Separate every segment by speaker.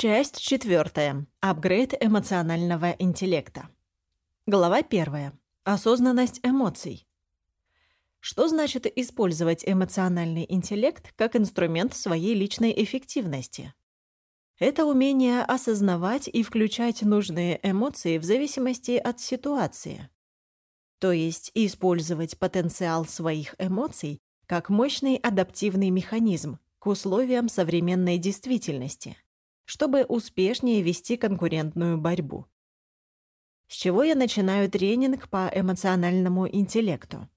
Speaker 1: Часть четвертая. Апгрейд эмоционального интеллекта. Глава первая. Осознанность эмоций. Что значит использовать эмоциональный интеллект как инструмент своей личной эффективности? Это умение осознавать и включать нужные эмоции в зависимости от ситуации. То есть использовать потенциал своих эмоций как мощный адаптивный механизм к условиям современной действительности – чтобы успешнее вести конкурентную борьбу. С чего я начинаю тренинг по эмоциональному интеллекту?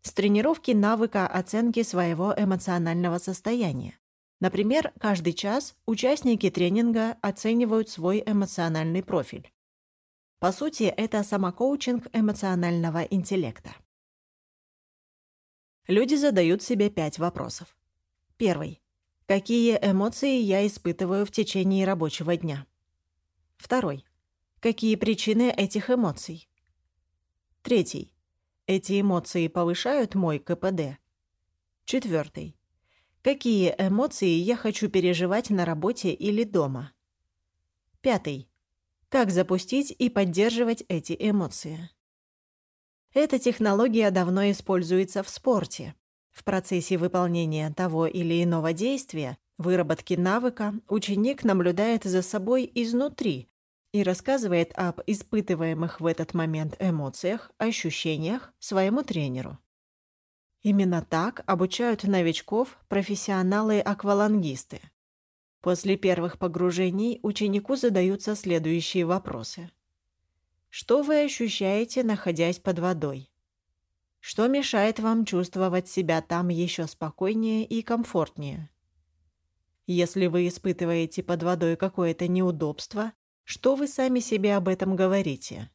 Speaker 1: С тренировки навыка оценки своего эмоционального состояния. Например, каждый час участники тренинга оценивают свой эмоциональный профиль. По сути, это самокоучинг эмоционального интеллекта. Люди задают себе пять вопросов. Первый. Какие эмоции я испытываю в течение рабочего дня? Второй. Какие причины этих эмоций? Третий. Эти эмоции повышают мой КПД? Четвертый. Какие эмоции я хочу переживать на работе или дома? Пятый. Как запустить и поддерживать эти эмоции? Эта технология давно используется в спорте. В процессе выполнения того или иного действия, выработки навыка, ученик наблюдает за собой изнутри и рассказывает об испытываемых в этот момент эмоциях, ощущениях своему тренеру. Именно так обучают новичков профессионалы-аквалангисты. После первых погружений ученику задаются следующие вопросы. Что вы ощущаете, находясь под водой? Что мешает вам чувствовать себя там еще спокойнее и комфортнее? Если вы испытываете под водой какое-то неудобство, что вы сами себе об этом говорите?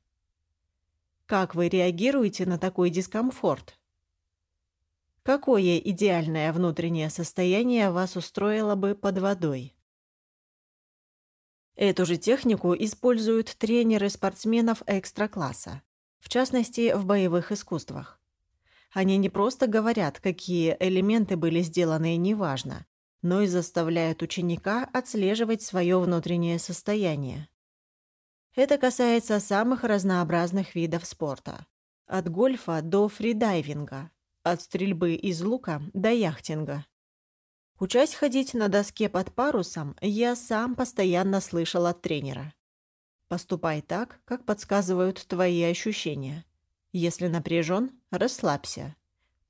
Speaker 1: Как вы реагируете на такой дискомфорт? Какое идеальное внутреннее состояние вас устроило бы под водой? Эту же технику используют тренеры спортсменов экстра-класса, в частности, в боевых искусствах. Они не просто говорят, какие элементы были сделаны неважно, но и заставляют ученика отслеживать свое внутреннее состояние. Это касается самых разнообразных видов спорта. От гольфа до фридайвинга, от стрельбы из лука до яхтинга. Учась ходить на доске под парусом, я сам постоянно слышал от тренера. Поступай так, как подсказывают твои ощущения. Если напряжен, расслабься.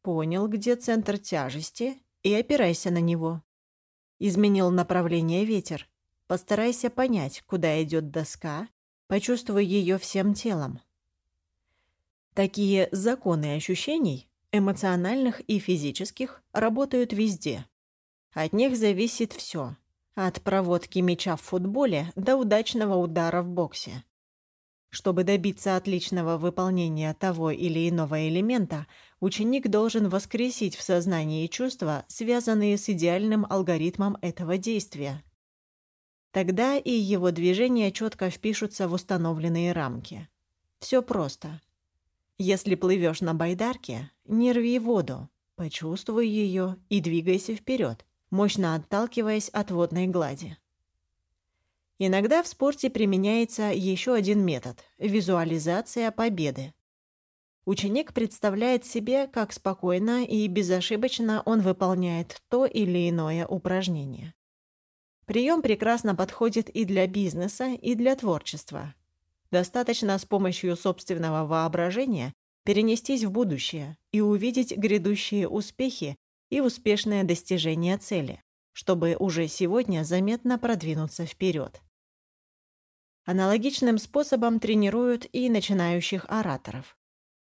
Speaker 1: Понял, где центр тяжести, и опирайся на него. Изменил направление ветер. Постарайся понять, куда идет доска, почувствуй ее всем телом. Такие законы ощущений, эмоциональных и физических, работают везде. От них зависит все, от проводки мяча в футболе до удачного удара в боксе. Чтобы добиться отличного выполнения того или иного элемента, ученик должен воскресить в сознании чувства, связанные с идеальным алгоритмом этого действия. Тогда и его движения четко впишутся в установленные рамки. Все просто. Если плывешь на байдарке, не рви воду, почувствуй ее и двигайся вперед, мощно отталкиваясь от водной глади. Иногда в спорте применяется еще один метод – визуализация победы. Ученик представляет себе, как спокойно и безошибочно он выполняет то или иное упражнение. Прием прекрасно подходит и для бизнеса, и для творчества. Достаточно с помощью собственного воображения перенестись в будущее и увидеть грядущие успехи и успешное достижение цели, чтобы уже сегодня заметно продвинуться вперед. Аналогичным способом тренируют и начинающих ораторов.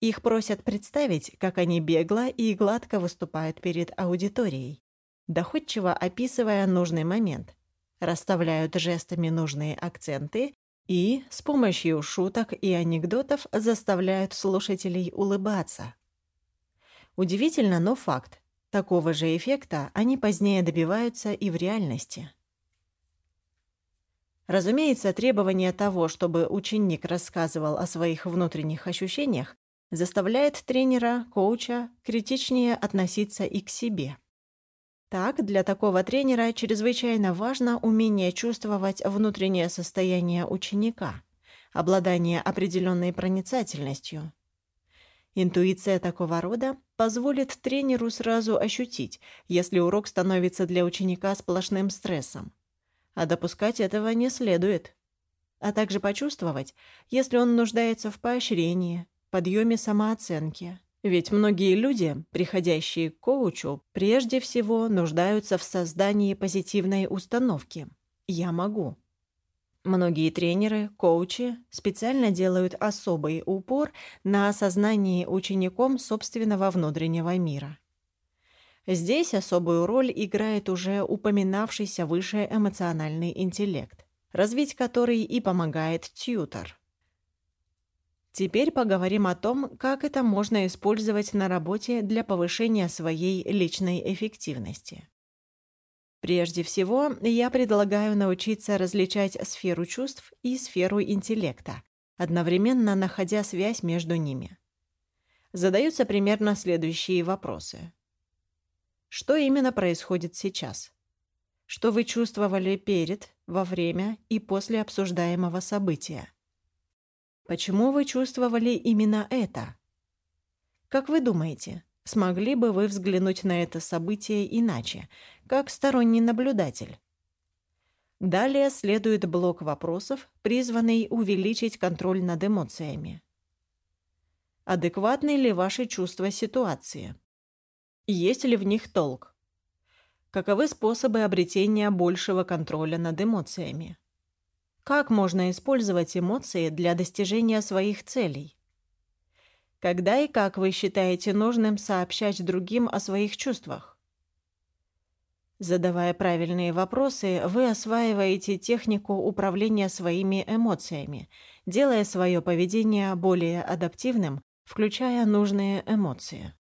Speaker 1: Их просят представить, как они бегло и гладко выступают перед аудиторией, доходчиво описывая нужный момент, расставляют жестами нужные акценты и, с помощью шуток и анекдотов, заставляют слушателей улыбаться. Удивительно, но факт. Такого же эффекта они позднее добиваются и в реальности. Разумеется, требование того, чтобы ученик рассказывал о своих внутренних ощущениях, заставляет тренера, коуча критичнее относиться и к себе. Так, для такого тренера чрезвычайно важно умение чувствовать внутреннее состояние ученика, обладание определенной проницательностью. Интуиция такого рода позволит тренеру сразу ощутить, если урок становится для ученика сплошным стрессом. А допускать этого не следует. А также почувствовать, если он нуждается в поощрении, подъеме самооценки, ведь многие люди, приходящие к коучу, прежде всего нуждаются в создании позитивной установки «я могу». Многие тренеры, коучи специально делают особый упор на осознании учеником собственного внутреннего мира. Здесь особую роль играет уже упоминавшийся выше эмоциональный интеллект, развить который и помогает тьютор. Теперь поговорим о том, как это можно использовать на работе для повышения своей личной эффективности. Прежде всего, я предлагаю научиться различать сферу чувств и сферу интеллекта, одновременно находя связь между ними. Задаются примерно следующие вопросы. Что именно происходит сейчас? Что вы чувствовали перед, во время и после обсуждаемого события? Почему вы чувствовали именно это? Как вы думаете, смогли бы вы взглянуть на это событие иначе, как сторонний наблюдатель? Далее следует блок вопросов, призванный увеличить контроль над эмоциями. Адекватны ли ваши чувства ситуации? Есть ли в них толк? Каковы способы обретения большего контроля над эмоциями? Как можно использовать эмоции для достижения своих целей? Когда и как вы считаете нужным сообщать другим о своих чувствах? Задавая правильные вопросы, вы осваиваете технику управления своими эмоциями, делая свое поведение более адаптивным, включая нужные эмоции.